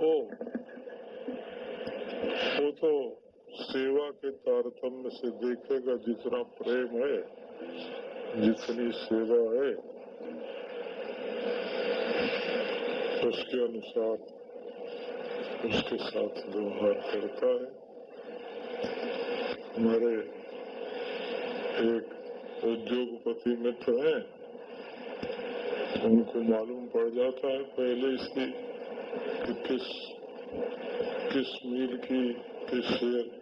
ओ वो तो सेवा के तारतम्य से देखेगा जितना प्रेम है, जितनी सेवा है, उसके अनुसार उसके साथ व्यवहार करता है। हमारे एक उद्योगपति मित्र हैं उनको मालूम पड़ जाता है पहले इसकी कि किस किस मील की, किस शेयर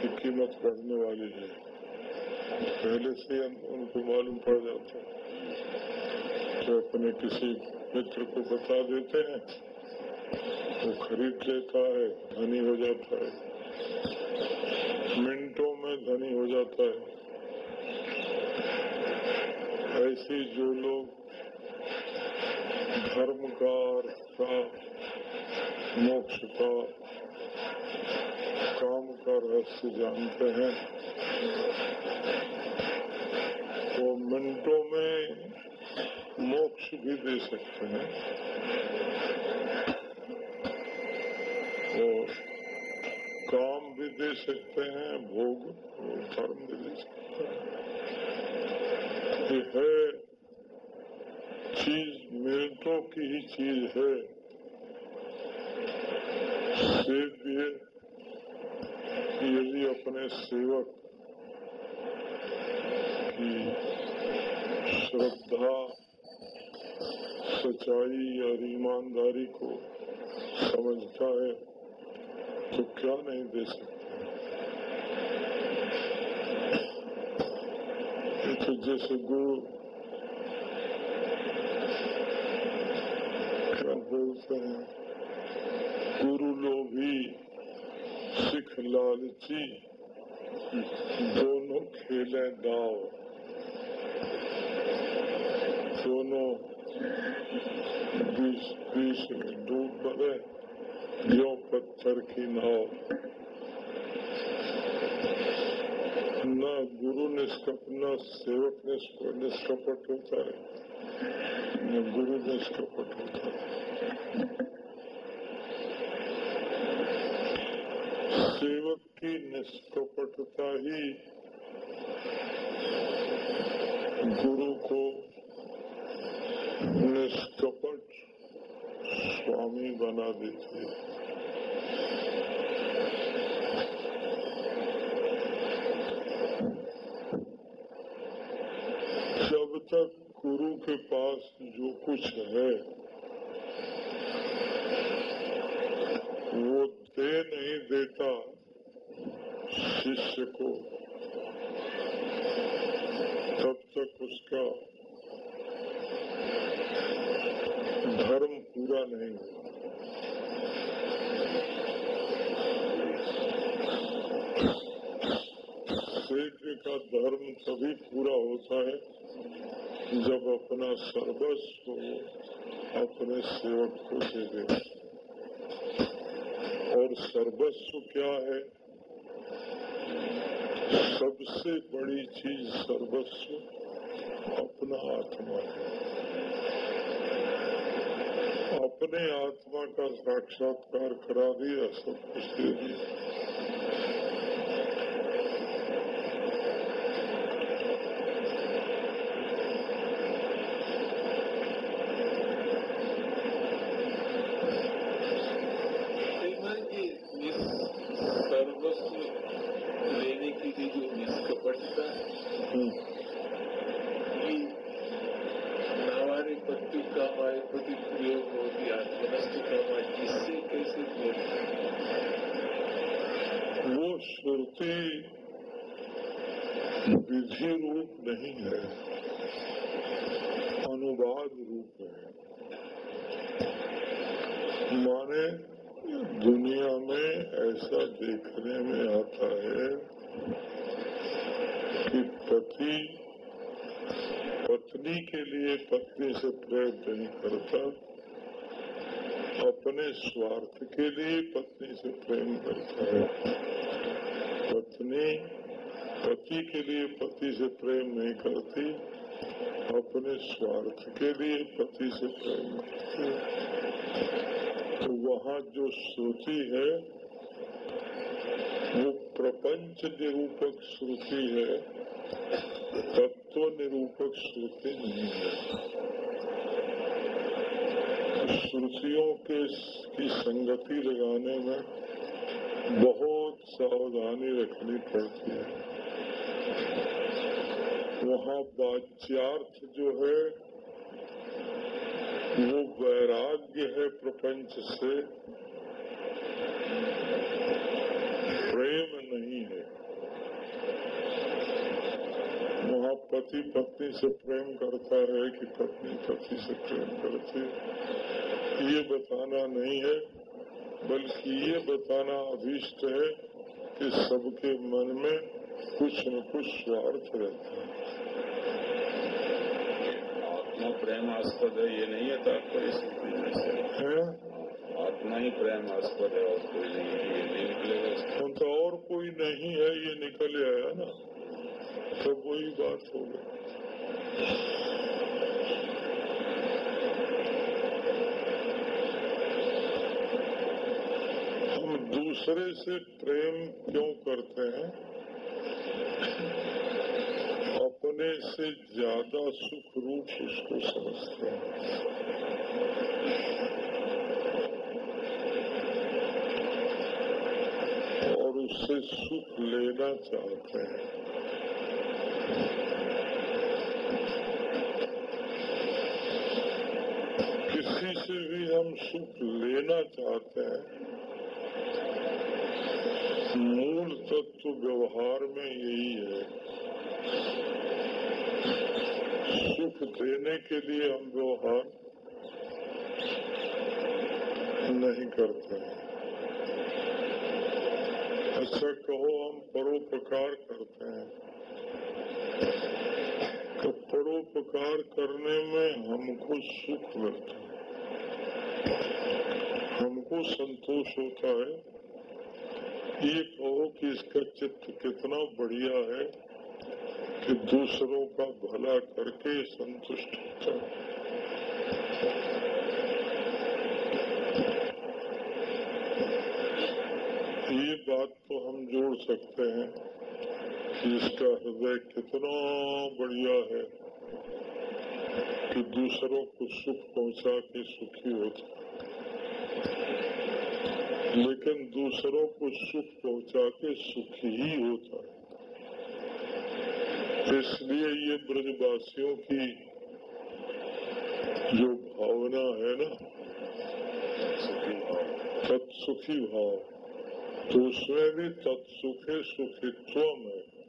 की कीमत बढ़ने वाली है। पहले से उन- उनको मालूम पड़ जाता है तो अपने किसी मित्र को बता देते हैं, वो खरीद लेता है, धनी हो जाता है। मिनटों में धनी हो जाता है। ऐसे जो लोग धर्म का का मोक्ष का काम का रहस्य जानते हैं। वो मिनटों में मोक्ष भी दे सकते हैं। और काम भी दे सकते हैं, भोग धर्म भी दे सकते हैं। है चीज़ मिनटों की ही चीज़ है। यदि अपने सेवक की श्रद्धा, सच्चाई और ईमानदारी को समझता है तो क्या नहीं दे सकते? तो जैसे गुरु हैं गुरु लोभी सिख लालची, दोनों खेले दाव दोनों बीच में डूब पड़े जो पत्थर की नाव। न गुरु निष्कप न सेवक निष्क- निष्कपट होता है, न गुरु निष्कपट होता है। सेवक की निष्कपटता ही गुरु को निष्कपट स्वामी बना देती है जब तक गुरु के पास जो कुछ है वो दे नहीं देता शिष्य को। तब तक उसका धर्म पूरा नहीं हुआ। का धर्म तभी पूरा होता है जब अपना सर्वस्व अपने सेवक को दे दे और सर्वस्व क्या है? सबसे बड़ी चीज़ सर्वस्व अपना आत्मा है। अपने आत्मा का साक्षात्कार करा दिया, सब कुछ दे दिया श्रीमान जी इस सर्वस्व लेने की भी जो निष्कपटता हम्म, की नावारे पत्ती का माए प्रति प्रयोग होती आत्मनस्त का माए इससे कैसे बोल वो श्रुति विधि रूप नहीं है अनुवाद रूप है माने दुनिया में ऐसा देखने में आता है कि पति पत्नी के लिए पत्नी से प्रेम नहीं करता अपने स्वार्थ के लिए पत्नी से प्रेम करता है। पत्नी पति के लिए पति से प्रेम नहीं करती, अपने स्वार्थ के लिए पति से प्रेम करती तो वहाँ जो श्रुति है, वो प्रपंच निरूपक श्रुति है, तत्व निरूपक श्रुति नहीं है। श्रुतियों के की संगति लगाने में बहुत सावधानी रखनी पड़ती है। वहाँ वाच्यार्थ जो है, वो वैराग्य है प्रपंच से। प्रेम नहीं है। वहाँ पति पत्नी से प्रेम करता है कि पत्नी पति से प्रेम करती है। ये बताना नहीं है बल्कि ये बताना अभीष्ट है कि सबके मन में कुछ न कुछ स्वार्थ रहता है। आत्मा प्रेमास्पद है ये नहीं है तात्पर्य है? आत्मा ही प्रेमास्पद है और कोई नहीं है ये नहीं निकलेगा। तो और कोई नहीं है ये निकल आया ना। तो वही बात हो गई। हम दूसरे से प्रेम क्यों करते हैं? अपने से ज़्यादा सुख रूप उसको समझते हैं। और उससे सुख लेना चाहते हैं। किसी से भी हम सुख लेना चाहते हैं। मूल तत्व व्यवहार में यही है। सुख देने के लिए हम व्यवहार नहीं करते। अच्छा कहो हम परोपकार करते हैं। तो परोपकार करने में हमको सुख मिलता है। हमको संतोष होता है। ये कहो कि इसका चित्त कितना बढ़िया है कि दूसरों का भला करके संतुष्ट होता है। ये बात तो हम जोड़ सकते हैं। इसका हृदय कितना बढ़िया है कि दूसरों को सुख पहुँचा के सुखी होता है लेकिन दूसरों को सुख पहुँचा के सुखी ही होता है इसलिए ये ब्रजवासियों की जो भावना है ना तत्सुखी भाव तो उसमें भी तत्सुखे सुखित्व में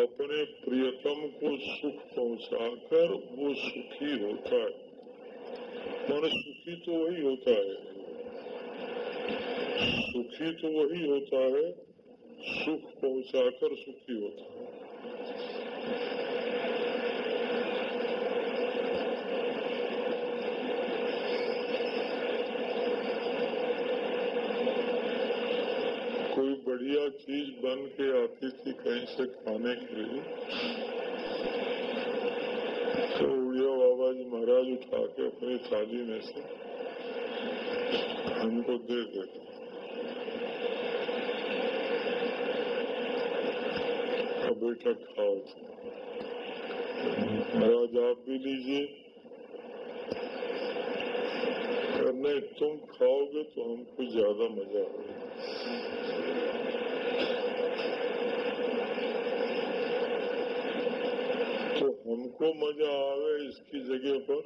अपने प्रियतम को सुख पहुंचाकर वो सुखी होता है। मन सुखी तो वही होता है। सुखी तो वही होता है, सुख पहुंचाकर सुखी होता है कोई बढ़िया चीज़ बन के आती थी कहीं से खाने के लिए। तो उड़िया बाबा जी महाराज उठा के अपनी थाली में से हमको दे देते। बेटा खाओ महाराज आप भी लीजिए। नहीं तुम खाओगे तो हमको ज़्यादा मज़ा आएगा तो हमको मज़ा आवे इसकी जगह पर।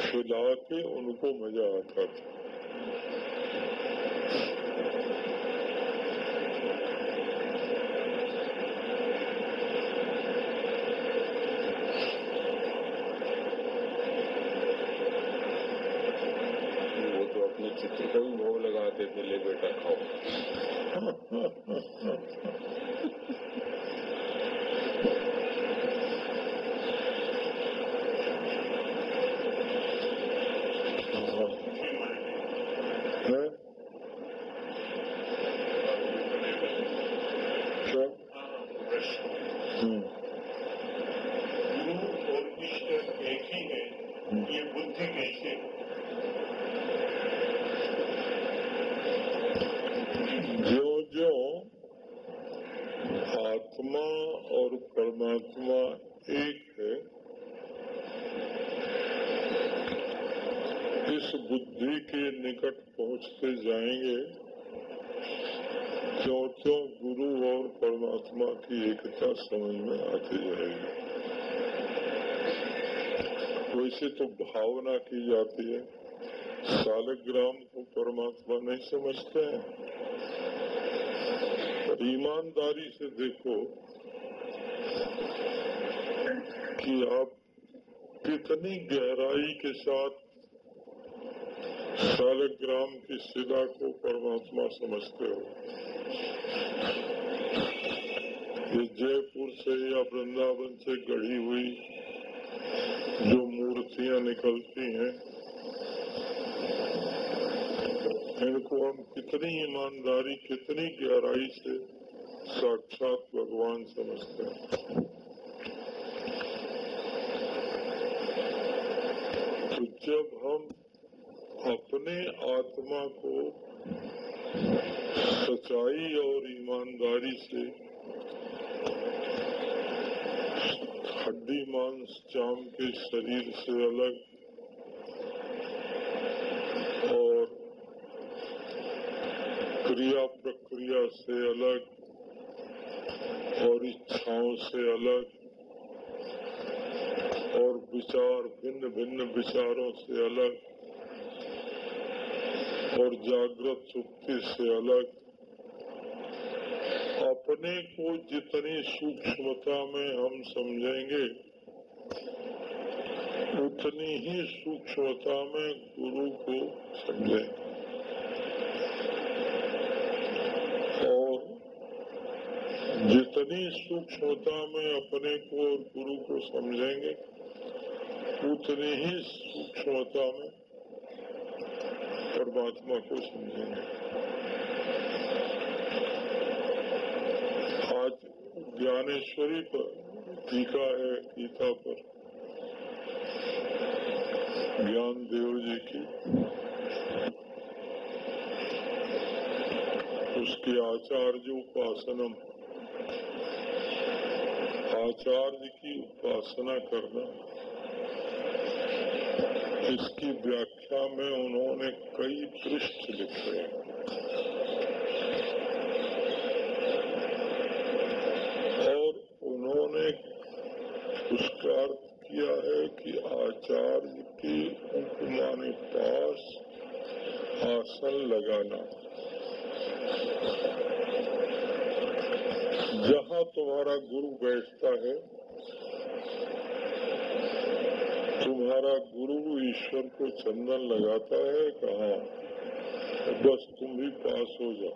खिला के उनको मज़ा आता था वो तो अपने चित्र को भी भोग लगाते थे ले बेटा खाओ है? बुद्धि कैसे जो जो आत्मा और परमात्मा एक है इस बुद्धि के निकट पहुँचते जाएँगे। क्यों क्यों गुरु और परमात्मा की एकता समझ में आती जाएगी वैसे तो भावना की जाती है। सालग्राम को परमात्मा नहीं समझते हैं। पर ईमानदारी से देखो कि आप कितनी गहराई के साथ सालग्राम की शिला को परमात्मा समझते हो। ये जयपुर से या वृंदावन से गढ़ी हुई जो मूर्तियाँ निकलती हैं, इनको हम कितनी ईमानदारी, कितनी गहराई से साक्षात भगवान समझते हैं। तो जब हम अपने आत्मा को सच्चाई और ईमानदारी से हड्डी, मांस, चाम के शरीर से अलग और क्रिया प्रक्रिया से अलग और इच्छाओं से अलग और विचार भिन्न भिन्न विचारों से अलग। और जागृत सुक्ति से अलग। अपने को जितनी सूक्ष्मता में हम समझेंगे, उतनी ही सूक्ष्मता में गुरु को समझेंगे। और जितनी सूक्ष्मता में अपने को और गुरु को समझेंगे, उतनी ही सूक्ष्मता में परमात्मा को समझेंगे आज ज्ञानेश्वरी पर टीका है गीता पर। ज्ञान देव जी की। उसके आचार्य उपासनम आचार्य की उपासना करना। इसकी व्याख्या में उन्होंने कई पृष्ठ लिखे और उन्होंने उसका अर्थ किया है कि आचार्य के उपमाने पास आसन लगाना। जहाँ तुम्हारा गुरु बैठता है तुम्हारा गुरु ईश्वर को चंदन लगाता है? कहा, बस तुम भी पास हो जाओ।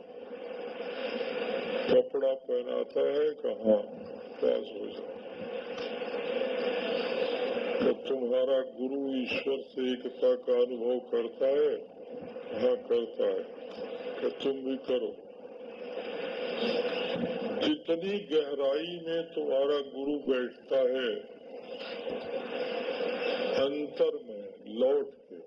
कपड़ा पहनाता है? कहा, पास हो जाओ। तो तुम्हारा गुरु ईश्वर से एकता का अनुभव करता है? हाँ करता है। कि तुम भी करो। जितनी गहराई में तुम्हारा गुरु बैठता है अंतर में लौट के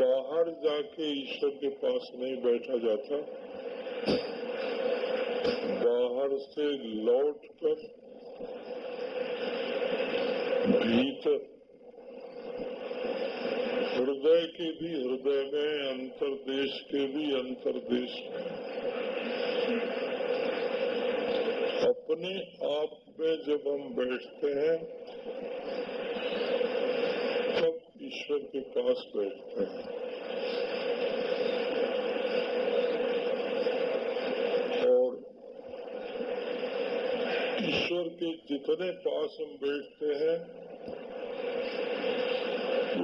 बाहर जाके ईश्वर के पास नहीं बैठा जाता, बाहर से लौट कर भीतर, हृदय के भी हृदय में, अंतरदेश के भी अंतरदेश में। अपने आप में जब हम बैठते हैं, तब ईश्वर के पास बैठते हैं। और ईश्वर के जितने पास हम बैठते हैं,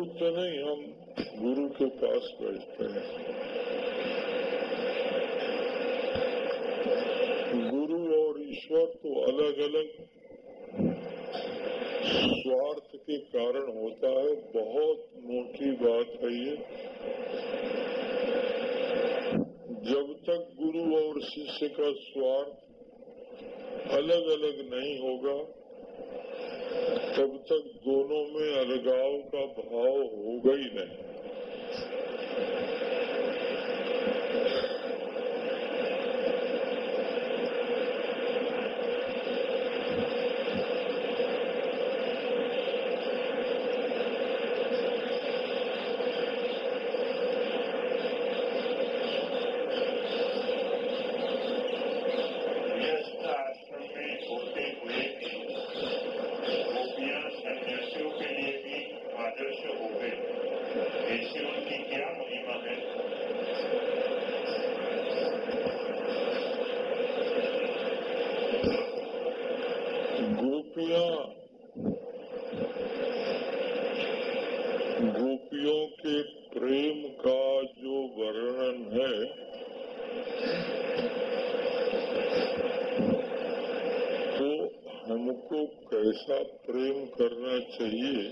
उतने ही हम गुरु के पास बैठते हैं गुरु और ईश्वर तो अलग अलग स्वार्थ के कारण होता है। बहुत मोटी बात है ये। जब तक गुरु और शिष्य का स्वार्थ अलग अलग नहीं होगा, तब तक दोनों में अलगाव का भाव होगा ही नहीं व्यस्त आश्रम में होते हुए भी गोपियाँ सन्यासियों के लिए भी आदर्श हो गए ऐसी उनकी क्या महिमा है गोपियाँ गोपियों के प्रेम का जो वर्णन है तो हमको कैसा प्रेम करना चाहिए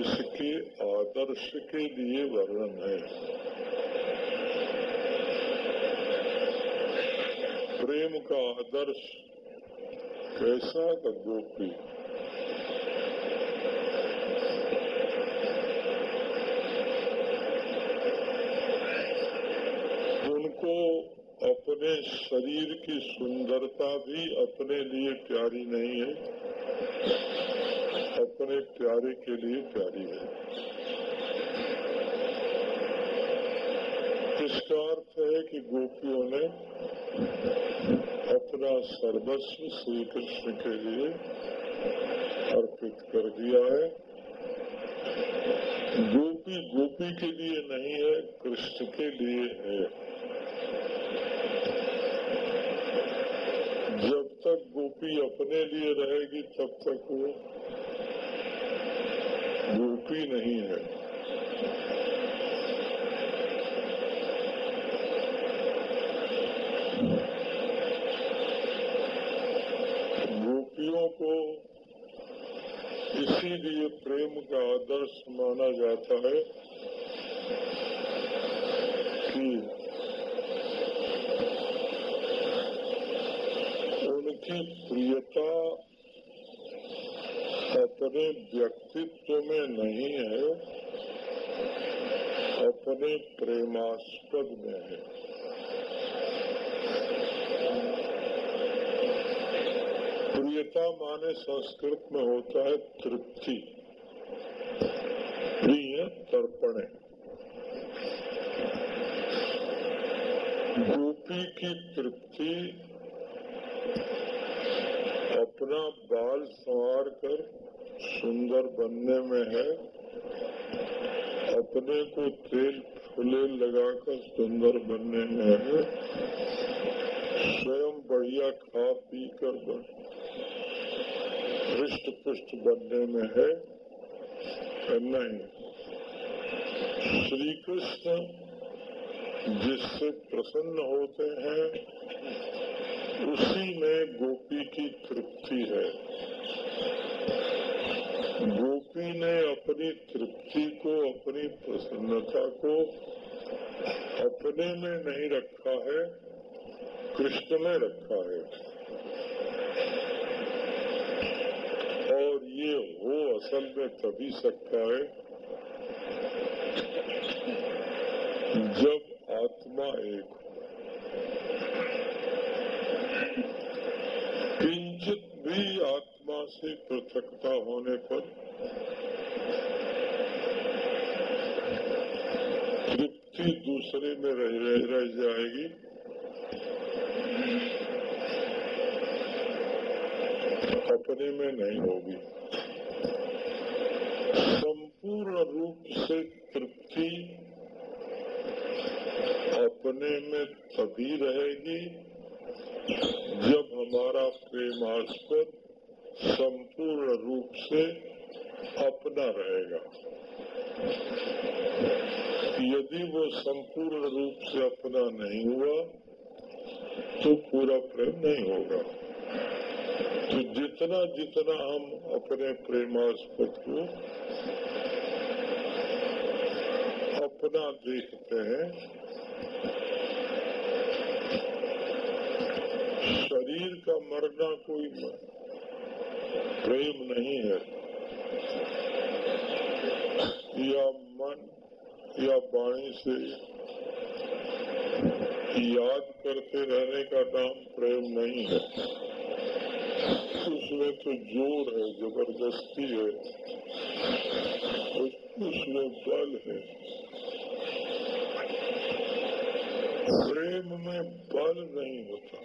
इसके आदर्श के लिए वर्णन है प्रेम आदर्श कैसा गोपी उनको अपने शरीर की सुंदरता भी अपने लिए प्यारी नहीं है, अपने प्यारे के लिए प्यारी है। इसका अर्थ है कि गोपियों ने अपना सर्वस्व श्री कृष्ण के लिए अर्पित कर दिया है। गोपी गोपी के लिए नहीं है, कृष्ण के लिए है। जब तक गोपी अपने लिए रहेगी, तब तक वो गोपी नहीं है। को इसीलिए प्रेम का आदर्श माना जाता है कि उनकी प्रियता अपने व्यक्तित्व में नहीं है, अपने प्रेमास्पद में है। प्रियता माने संस्कृत में होता है तृप्ति। प्रिय तर्पण। गोपी की तृप्ति, अपना बाल संवार कर सुंदर बनने में है, अपने को तेल फुले लगाकर सुंदर बनने में है, स्वयं बढ़िया खा पी कर बन। हृष्ट पुष्ट बनने में है। नहीं। श्री कृष्ण जिससे प्रसन्न होते हैं, उसी में गोपी की तृप्ति है। गोपी ने अपनी तृप्ति को, अपनी प्रसन्नता को अपने में नहीं रखा है, कृष्ण में रखा है। और ये हो असल में तभी सकता है जब आत्मा एक हो। किंचित भी आत्मा से पृथकता होने पर तृप्ति दूसरे में रह, रह, रह जाएगी। अपने में नहीं होगी। संपूर्ण रूप से तृप्ति अपने में तभी रहेगी जब हमारा प्रेमास्पद संपूर्ण रूप से अपना रहेगा। यदि वो संपूर्ण रूप से अपना नहीं हुआ तो पूरा प्रेम नहीं होगा। तो जितना जितना हम अपने प्रेमास्पद को अपना देखते हैं, शरीर का मरना कोई प्रेम नहीं है। या मन या वाणी से याद करते रहने का नाम प्रेम नहीं है। उसमें तो ज़ोर है, ज़बरदस्ती है। उसमें बल है। प्रेम में बल नहीं होता।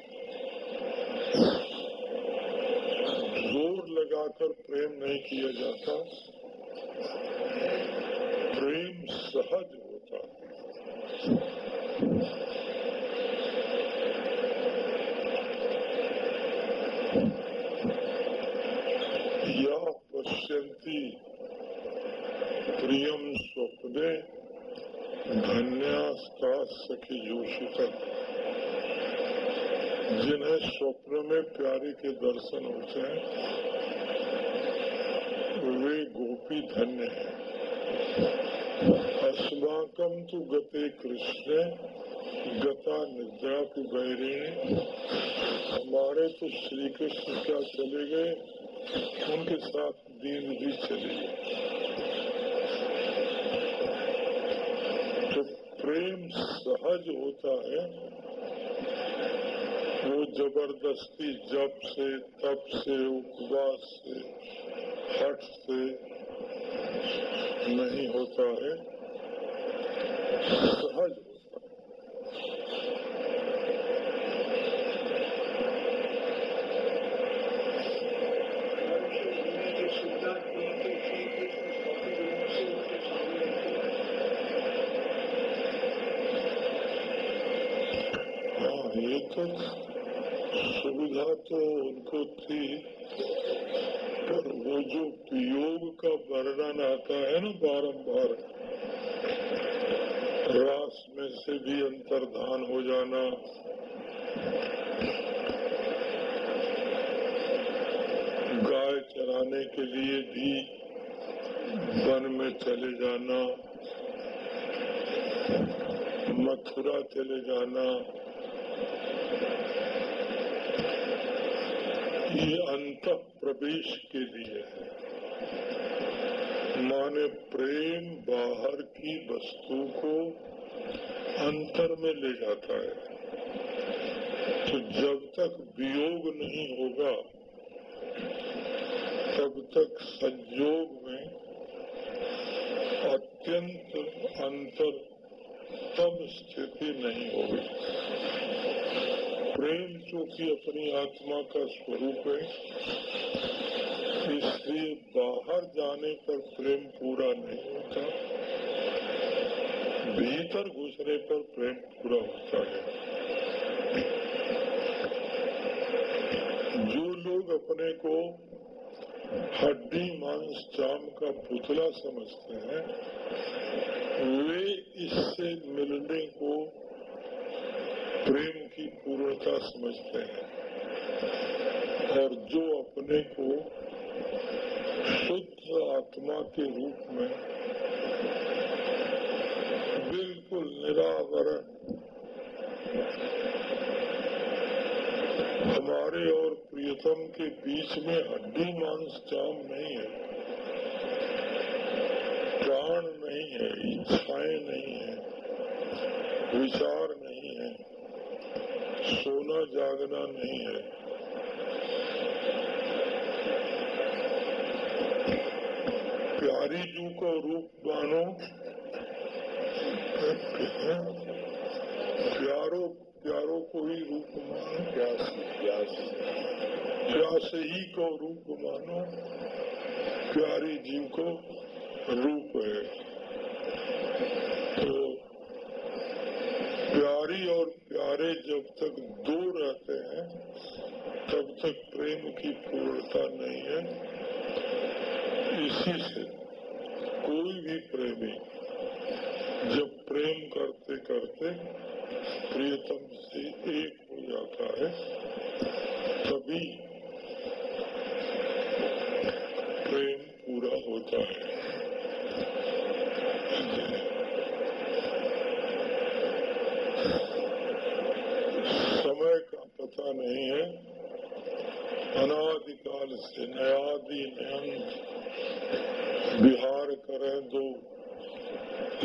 ज़ोर लगाकर प्रेम नहीं किया जाता। प्रेम सहज होता। या स्वप्ने धन्यास्ता सखी योषित जिन्हें स्वप्न में प्यारे के दर्शन होते हैं, वे गोपी धन्य हैं। अस्माकम तो गते कृष्ण, गता निद्रा की बैरिणी हमारे तो श्री कृष्ण क्या चले गए? उनके साथ दीन भी चले गए। प्रेम सहज होता है। वो ज़बरदस्ती जप से तप से उपवास से, हट से नहीं होता है। सहज होता है जो सिद्धांत नहीं थे श्री कृष्ण स्वामी रूप से उनके सामने थे हाँ ये तो उनको थी वो जो वियोग का वर्णन आता है ना बारंबार, रास में से भी अंतर्धान हो जाना। गाय चराने के लिए भी वन में चले जाना। मथुरा चले जाना। ये अंत प्रवेश के लिए। है माने प्रेम बाहर की वस्तु को अंतर में ले जाता है। तो जब तक वियोग नहीं होगा, तब तक संयोग में अत्यंत अंतर तब स्थिति नहीं होगी। प्रेम चूँकि अपनी आत्मा का स्वरूप है, इसलिए बाहर जाने पर प्रेम पूरा नहीं होता, भीतर घुसने पर प्रेम पूरा होता है। जो लोग अपने को हड्डी, मांस, चाम का पुतला समझते हैं, वे इससे मिलने को प्रेम की पूर्णता समझते हैं। और जो अपने को शुद्ध आत्मा के रूप में बिल्कुल निरावरण हमारे और प्रियतम के बीच में हड्डी मांस चाम नहीं है, प्राण नहीं है, इच्छाएँ नहीं है, विचार सोना जागना नहीं है। प्यारी जू को रूप मानो, प्यारो प्यारो को ही रूप मानो, प्यास प्यास। प्यास ही को रूप मानो, प्यारी जीव को रूप है। तो प्यारी और प्यारे जब तक दो रहते हैं, तब तक प्रेम की पूर्णता नहीं है। इसी से कोई भी प्रेमी जब प्रेम करते करते प्रियतम से एक हो जाता है, तभी प्रेम पूरा होता है। नयादि बिहार करें दो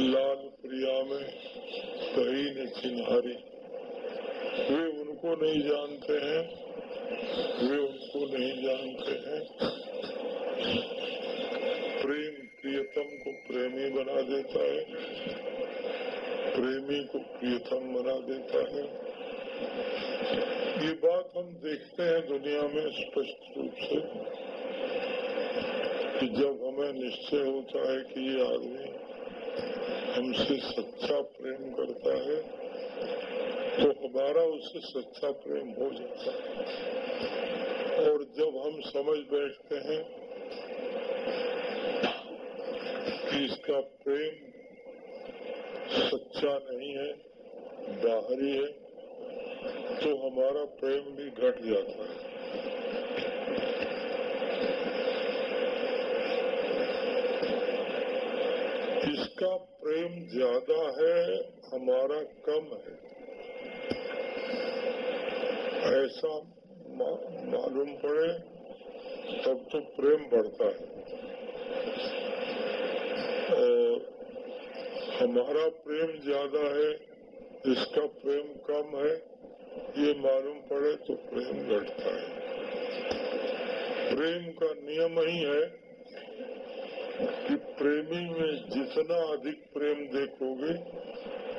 लाल प्रिया में कहीं न चिन्हारी। वे उनको नहीं जानते हैं, वे उनको नहीं जानते हैं। प्रेम प्रियतम को प्रेमी बना देता है, प्रेमी को प्रियतम बना देता है। ये बात हम देखते हैं दुनिया में स्पष्ट रूप से। कि जब हमें निश्चय होता है कि ये आदमी हमसे सच्चा प्रेम करता है तो हमारा उससे सच्चा प्रेम हो जाता है। और जब हम समझ बैठते हैं कि इसका प्रेम सच्चा नहीं है, बाहरी है तो हमारा प्रेम भी घट जाता है। इसका प्रेम ज़्यादा है, हमारा कम है। ऐसा मालूम पड़े, तब तो प्रेम बढ़ता है। हमारा प्रेम ज़्यादा है, इसका प्रेम कम है, ये मालूम पड़े तो प्रेम घटता है। प्रेम का नियम ही है कि प्रेमी में जितना अधिक प्रेम देखोगे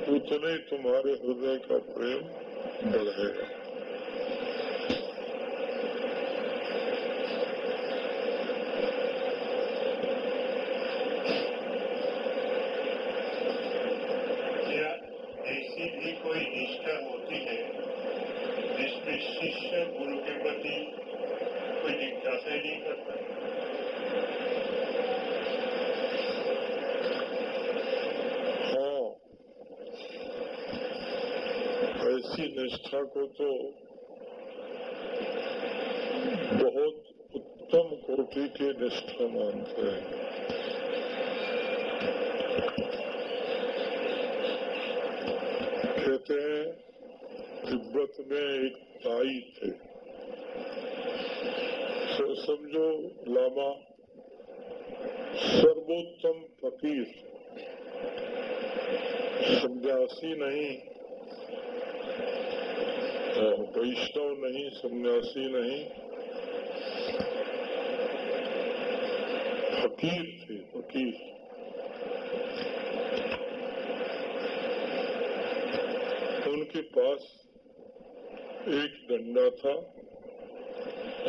उतने ही तुम्हारे हृदय का प्रेम बढ़ेगा क्या ऐसी भी कोई निष्ठा होती है जिसमें शिष्य गुरु के प्रति कोई जिज्ञासा ही नहीं करता हाँ निष्ठा को तो बहुत उत्तम कोटि के निष्ठा मानते हैं। कहते हैं, तिब्बत में एक ताई थे। तो समझो, लामा, सर्वोत्तम फकीर। सन्यासी नहीं वैष्णव नहीं, सन्यासी नहीं। फकीर थे, फकीर। उनके पास एक डंडा था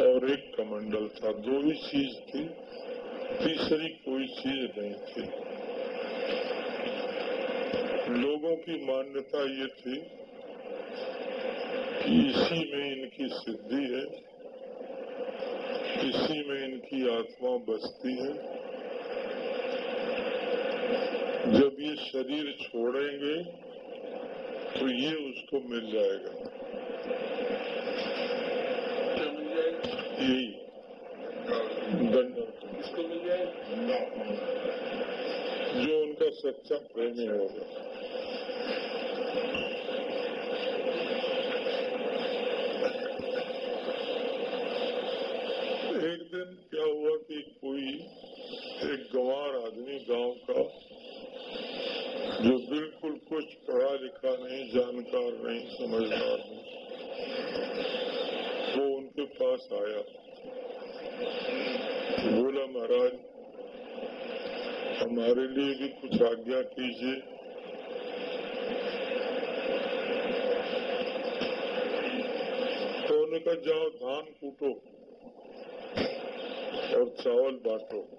और एक कमंडल था। दो ही चीज़ थी, तीसरी कोई चीज़ नहीं थी। लोगों की मान्यता ये थी कि इसी में इनकी सिद्धि है इसी में इनकी आत्मा बसती है। जब ये शरीर छोड़ेंगे तो ये उसको मिल जाएगा। यही। दंड। मिल जाएगा? जो उनका सच्चा प्रेमी होगा एक दिन क्या हुआ कि कोई एक गंवार आदमी गाँव का जो बिल्कुल कुछ पढ़ा लिखा नहीं, जानकार नहीं, समझदार नहीं। वो उनके पास आया। बोला, महाराज, हमारे लिए भी कुछ आज्ञा कीजिए। तो उन्होंने कहा, जाओ, धान कूटो और चावल बांटो।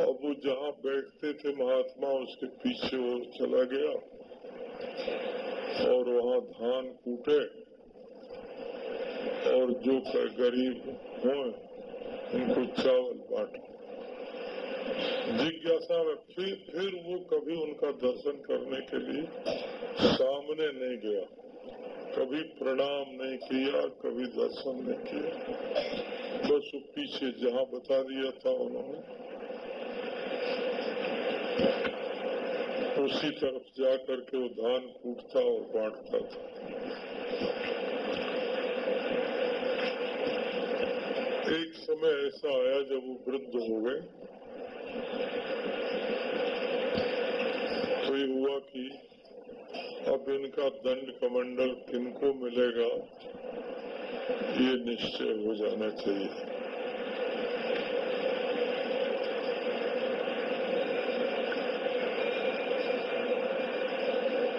अब वो जहाँ बैठते थे, महात्मा उसके पीछे वो चला गया और वहाँ धान कूटे और जो गरीब हों, उनको चावल बांटो। जिज्ञासा में फिर फिर वो कभी उनका दर्शन करने के लिए सामने नहीं गया। कभी प्रणाम नहीं किया, कभी दर्शन नहीं किया। बस वो पीछे जहाँ बता दिया था उन्होंने। उसी तरफ़ जा करके वो धान कूटता और बांटता था। एक समय ऐसा आया जब वो वृद्ध हो गए। तो ये हुआ कि अब इनका दंड कमंडल किनको मिलेगा, ये निश्चय हो जाना चाहिए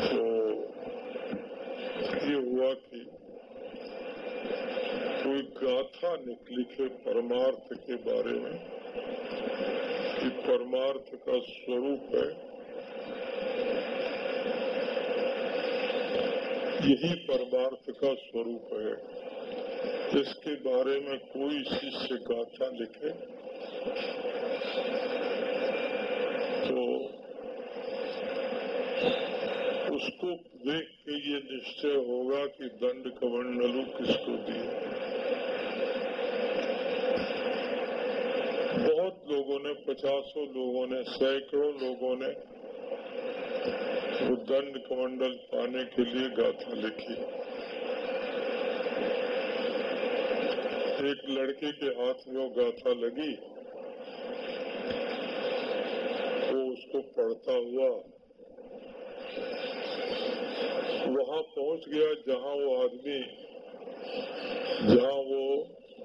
तो ये हुआ कि कोई गाथा निकली के परमार्थ के बारे में कि परमार्थ का स्वरूप है। यही परमार्थ का स्वरूप है। इसके बारे में कोई शिष्य गाथा लिखे तो उसको देख के ये निश्चय होगा कि दंड कमंडलू किसको दिए बहुत लोगों ने, पचासों लोगों ने, सैकड़ों लोगों ने दंड कमंडल पाने के लिए गाथा लिखी। एक लड़के के हाथ में वो गाथा लगी। वो उसको पढ़ता हुआ वहाँ पहुँच गया जहाँ वो आदमी, जहाँ वो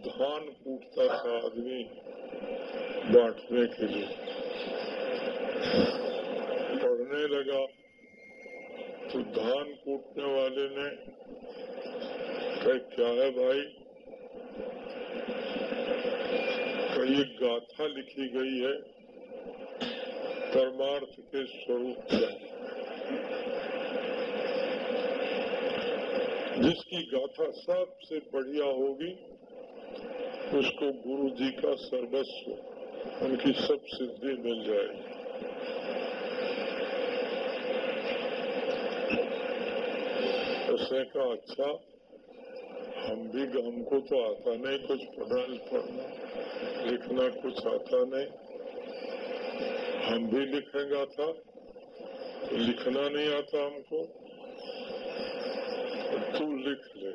धान कूटता था आदमी। बांटने के लिए पढ़ने लगा तो धान कूटने वाले ने कहा, क्या है भाई? कही गाथा लिखी गई है, परमार्थ के स्वरूप का जिसकी गाथा सबसे बढ़िया होगी, उसको गुरु जी का सर्वस्व। उनकी सब सिद्धि मिल जाएगी। उसने कहा अच्छा हम भी हमको तो आता नहीं, कुछ पढ़ना पढ़ना लिखना कुछ आता नहीं। हम भी लिखेगा था तो लिखना नहीं आता हमको। तू लिख ले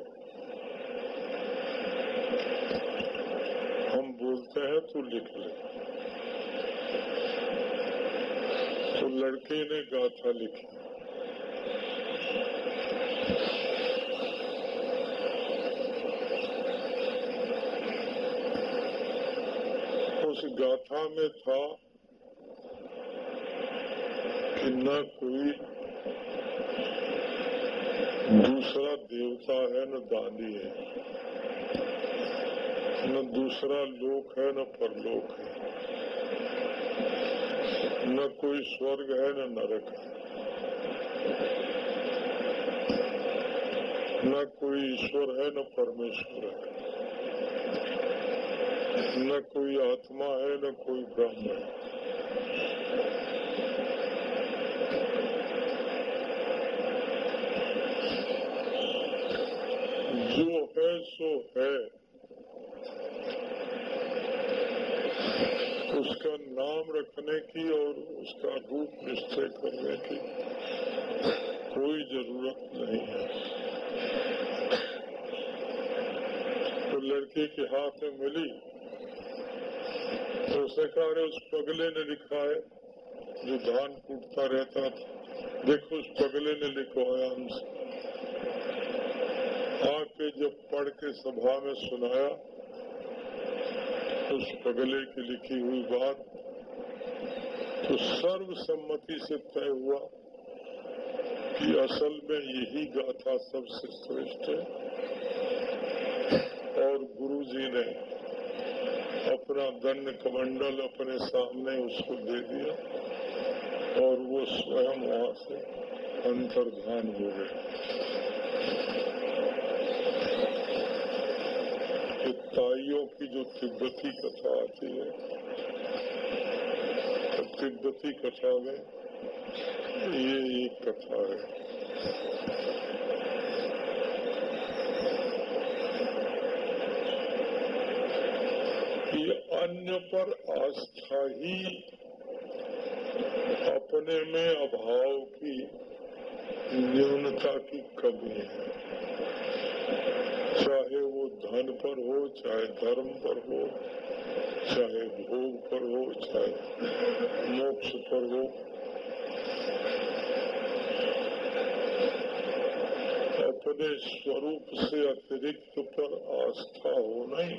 हम बोलते हैं, तू लिख ले। तो लड़के ने गाथा लिखी। उस गाथा में था कि न कोई दूसरा देवता है, न दानी है। न दूसरा लोक है, न परलोक है। न कोई स्वर्ग है, न नरक है। न कोई ईश्वर है, न परमेश्वर है। न कोई आत्मा है, न कोई ब्रह्म है। जो है, सो है उसका रखने की और उसका रूप निश्चय करने की कोई ज़रूरत नहीं है। तो लड़के के हाथ में मिली तो उसने कहा "अरे, उस पगले ने लिखा है जो धान कूटता रहता था। देखो उस पगले ने लिखवाया हमसे। आके जब पढ़ के सभा में सुनाया उस पगले की लिखी हुई बात तो सर्वसम्मति से तय हुआ कि असल में यही गाथा सबसे श्रेष्ठ है। और गुरु जी ने अपना दंड कमंडल अपने सामने उसको दे दिया और वो स्वयं वहाँ से अंतर्धान हो गए। ताइयों की जो तिब्बती कथा आती है तो तिब्बती कथा में ये एक कथा है। कि अन्य पर आस्था ही अपने में अभाव की, न्यूनता की कमी है। चाहे धन पर हो, चाहे धर्म पर हो, चाहे भोग पर हो, चाहे मोक्ष पर हो। अपने स्वरूप से अतिरिक्त पर आस्था हो नहीं।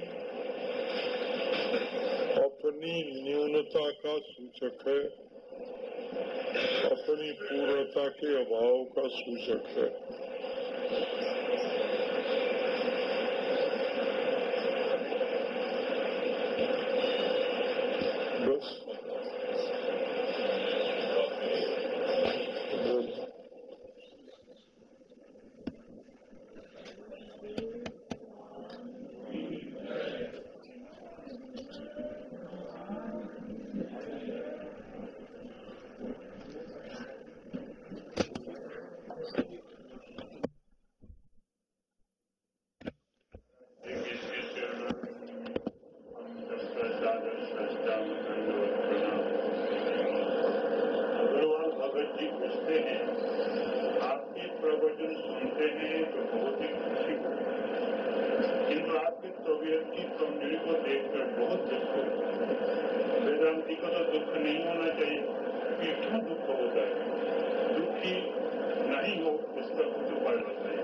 अपनी न्यूनता का सूचक है। अपनी पूर्णता के अभाव का सूचक है बस बोल अग्रवाल भगत जी पूछते हैं आपके प्रवचन सुनते हैं तो बहुत ही खुशी होती है किंतु आपकी तबीयत की कमज़ोरी को देखकर बहुत दुख होता है वेदांति को तो दुख नहीं होना चाहिए कि क्यों दुख होता है दुखी नहीं हो उसका कुछ उपाय बताइए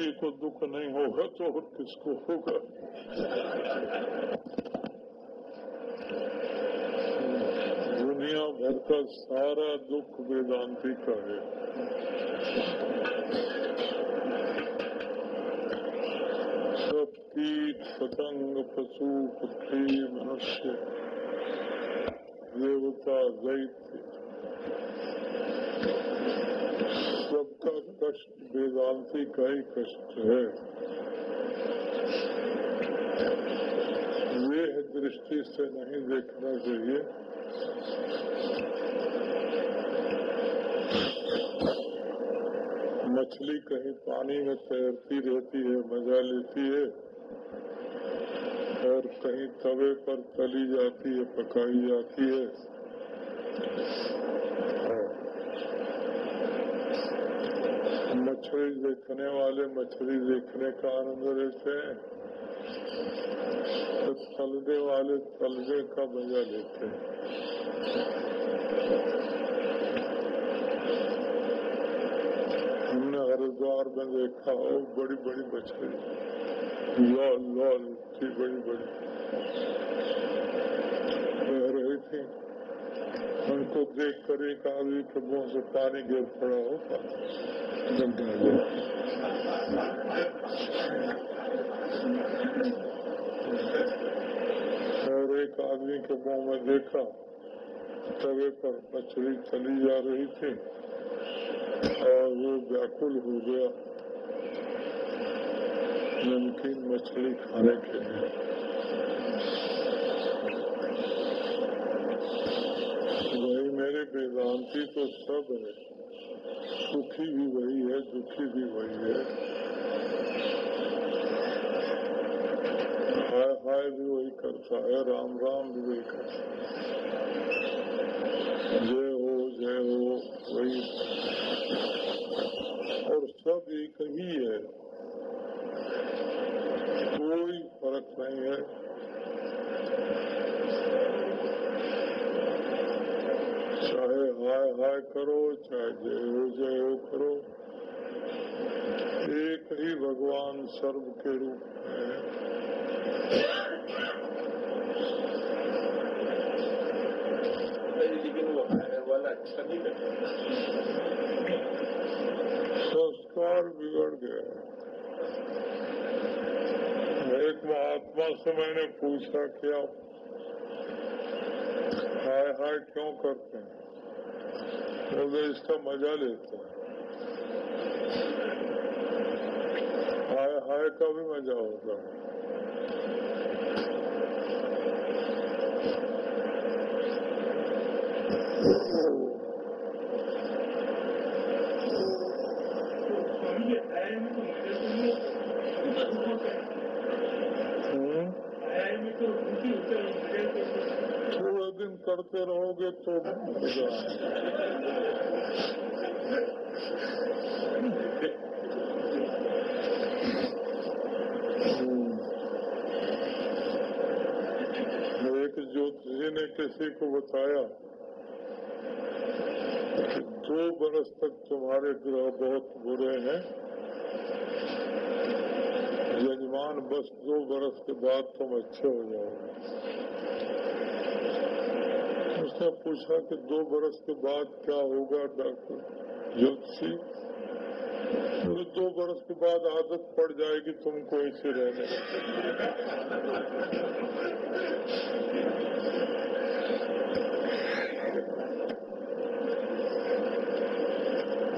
वेदांती को दुख नहीं होगा तो और किसको होगा? दुनिया भर का सारा दुख वेदांति का है। सब कीट, पतंग, पशु, पक्षी, मनुष्य, देवता, दैत्य। सबका कष्ट वेदांती का ही कष्ट है। देह दृष्टि से नहीं देखना चाहिए। मछली कहीं पानी में तैरती रहती है, मज़ा लेती है, और कहीं तवे पर तली जाती है, पकाई जाती है। मछली देखने वाले, मछली देखने का आनंद लेते हैं। तो तलने वाले तलने का मज़ा लेते हैं। हमने हरिद्वार में देखा हो बड़ी बड़ी मछली। लाल लाल थी बड़ी बड़ी। रह रही थी उनको देख कर एक आदमी के मुँह से पानी गिर पड़ा होगा। और एक आदमी के मुँह में देखा, तवे पर मछली चली जा रही थी और वो व्याकुल हो गया नमकीन मछली खाने के लिए। वही मेरे वेदांती तो सब है। सुखी भी वही है दुखी भी वही है हाय हाय भी वही करता है राम राम भी वही करता है जय हो जय हो वही और सब एक ही है। कोई फ़र्क नहीं है चाहे हाय हाय करो, चाहे जय हो जय हो करो। एक ही भगवान सर्व के रूप में संस्कार बिगड़ गया। एक महात्मा से मैंने पूछा कि आप हाय हाय क्यों करते हैं? बोले इसका मज़ा लेते हैं। हाय हाय का भी मज़ा होता है स्वामी जी आया में तो मज़े तो नहीं होता हम्म, आया में तो रुचि होता है मज़े तो थोड़े दिन करते करते तो। हम्म। एक ज्योतिषी ने किसी को बताया कि दो बरस तक तुम्हारे ग्रह बहुत बुरे हैं यजमान, बस दो बरस के बाद तुम अच्छे हो जाओगे उसने पूछा कि दो बरस के बाद क्या होगा डॉक्टर ज्योतिषी बोले, दो बरस के बाद आदत पड़ जाएगी तुमको ऐसे रहने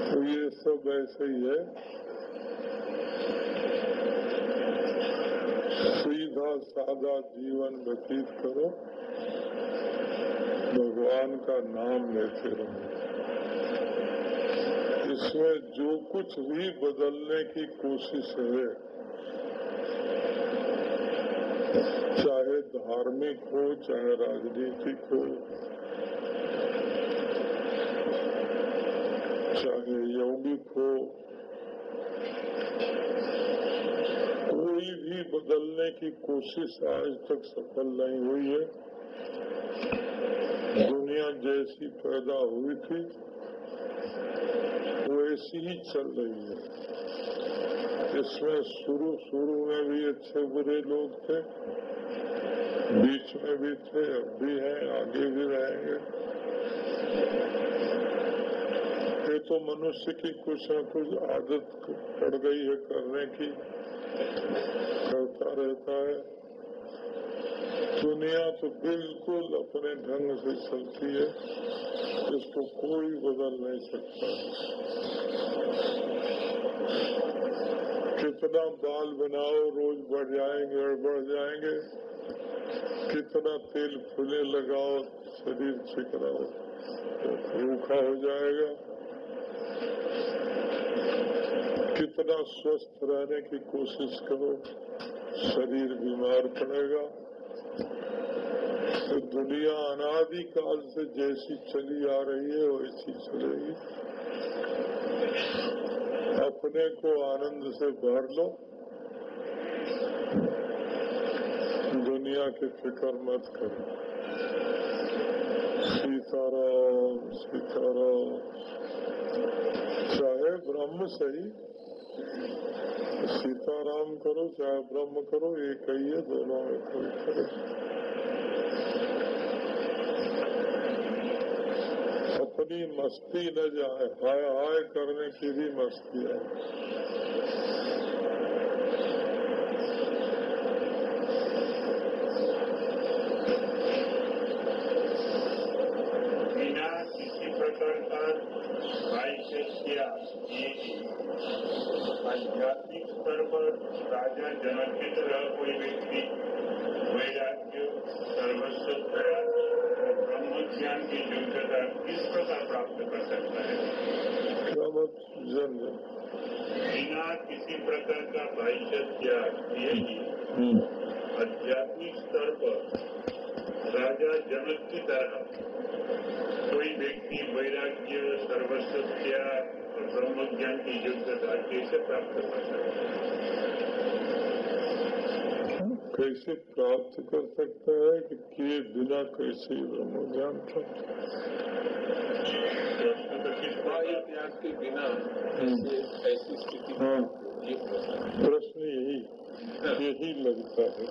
तो ये सब ऐसे ही है। सीधा सादा जीवन व्यतीत करो। भगवान का नाम लेते रहो। इसमें जो कुछ भी बदलने की कोशिश है, चाहे धार्मिक हो, चाहे राजनीतिक हो, चाहे यौगिक हो, कोई भी बदलने की कोशिश आज तक सफल नहीं हुई है। दुनिया जैसी पैदा हुई थी, वो ऐसी ही चल रही है। इसमें शुरू शुरू में भी अच्छे बुरे लोग थे, बीच में भी थे, अब भी हैं, आगे भी रहेंगे। ये तो मनुष्य की कुछ न कुछ आदत पड़ गई है करने की, करता रहता है। दुनिया तो बिल्कुल अपने ढंग से चलती है, इसको कोई बदल नहीं सकता। कितना बाल बनाओ, रोज बढ़ जाएँगे और बढ़ जाएँगे। कितना तेल फूले, लगाओ, शरीर चिकनाओ तो रूखा हो जाएगा। कितना स्वस्थ रहने की कोशिश करो, शरीर बीमार पड़ेगा। तो दुनिया अनादि काल से जैसी चली आ रही है, वैसी चलेगी। अपने को आनंद से भर लो। दुनिया की फ़िक्र मत करो। सीताराम सीताराम। चाहे ब्रह्म सही सीताराम करो, चाहे ब्रह्म करो, ये है दोनों में कोई फ़र्क अपनी मस्ती न जाए, हाय हाय करने की भी मस्ती है। किसी प्रकार का वाइश्य या आध्यात्मिक स्तर पर राजा जनक की तरह कोई व्यक्ति वैराग्य सर्वस्व प्रयास और ब्रह्म ज्ञान की योग्यता किस प्रकार प्राप्त कर सकता है? बिना किसी प्रकार का वाइश्य त्याग किए ही आध्यात्मिक स्तर पर राजा जनक की तरह। कोई व्यक्ति वैराग्य सर्वस्व त्याग और ब्रह्म ज्ञान की योग्यता कैसे प्राप्त कर सकता है। कैसे प्राप्त कर सकता है कि किए बिना कैसे ब्रह्म ज्ञान प्राप्त तो त्याग के? बिना ऐसी स्थिति हाँ। प्रश्न यही यही लगता है।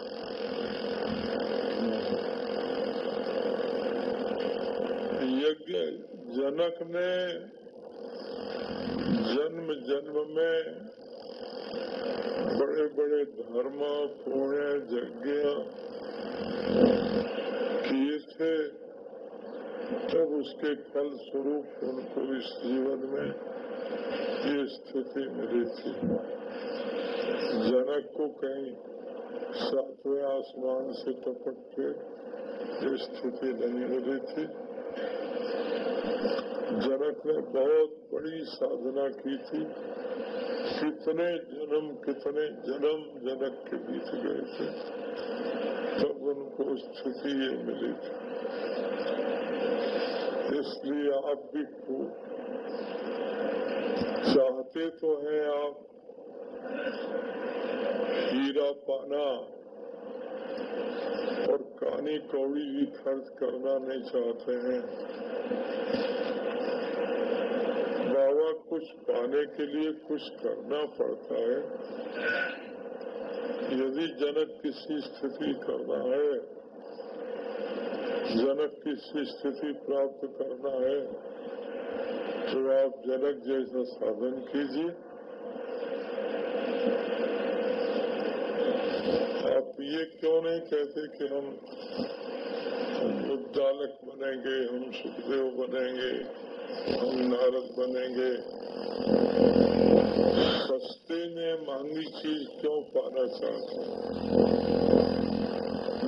यज्ञ जनक ने जन्म जन्म में बड़े बड़े धर्म, पुण्य, यज्ञ किए थे। तब उसके फल स्वरूप उनको इस जीवन में ये स्थिति मिली थी। जनक को कहीं सातवें आसमान से टपक के स्थिति नहीं मिली थी। जनक ने बहुत बड़ी साधना की थी। कितने जन्म कितने जन्म जनक के बीच गए थे, तब उनको स्थिति ये मिली थी। इसलिए आप भी खूब चाहते तो हैं आप। हीरा पाना कानी कौड़ी भी खर्च करना नहीं चाहते हैं। बाबा कुछ पाने के लिए कुछ करना पड़ता है। यदि जनक किसी स्थिति करना है, जनक की स्थिति प्राप्त करना है तो आप जनक जैसा साधन कीजिए। आप ये क्यों नहीं कहते कि हम उद्दालक बनेंगे, हम सुखदेव बनेंगे, हम नारद बनेंगे। सस्ते में महँगी चीज़ क्यों पाना चाहते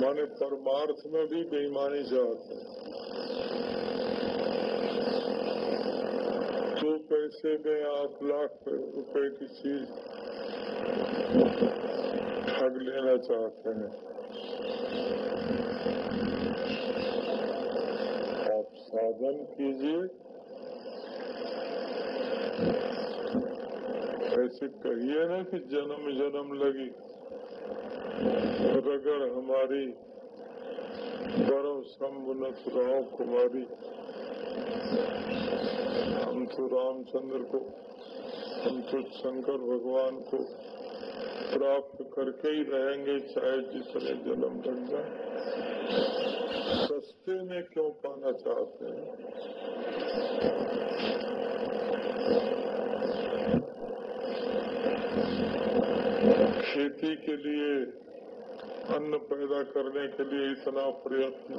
माने परमार्थ में भी बेईमानी चाहते दो पैसे में आठ लाख रुपए की चीज़ ठग लेना चाहते हैं आप साधन कीजिए। ऐसे कहिए ना कि जन्म जन्म लगी। अगर हमारी बरम शंभुनथ राव कुमारी, हम तो रामचंद्र को, हम तो शंकर भगवान को प्राप्त करके ही रहेंगे, चाहे जिसने जन्म लग जाए। सस्ते में क्यों पाना चाहते हैं? खेती के लिए, अन्न पैदा करने के लिए इतना प्रयत्न,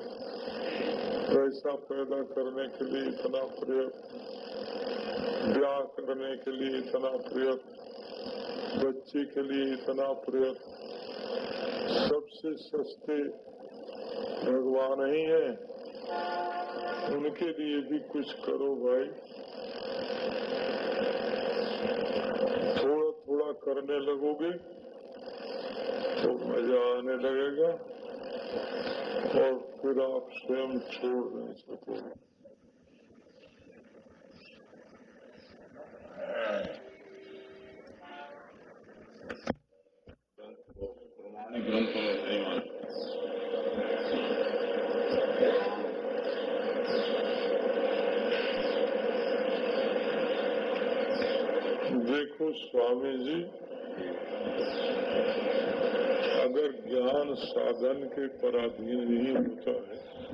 पैसा पैदा करने के लिए इतना प्रयत्न, ब्याह करने के लिए इतना प्रयत्न। बच्चे के लिए इतना प्रयत्न। सबसे सस्ते भगवान ही है। उनके लिए भी कुछ करो भाई। थोड़ा थोड़ा करने लगोगे तो मज़ा आने लगेगा। और फिर आप स्वयं छोड़ नहीं सकोगे। ग्रंथों में नहीं देखो स्वामी जी अगर ज्ञान साधन के पराधीन नहीं होता है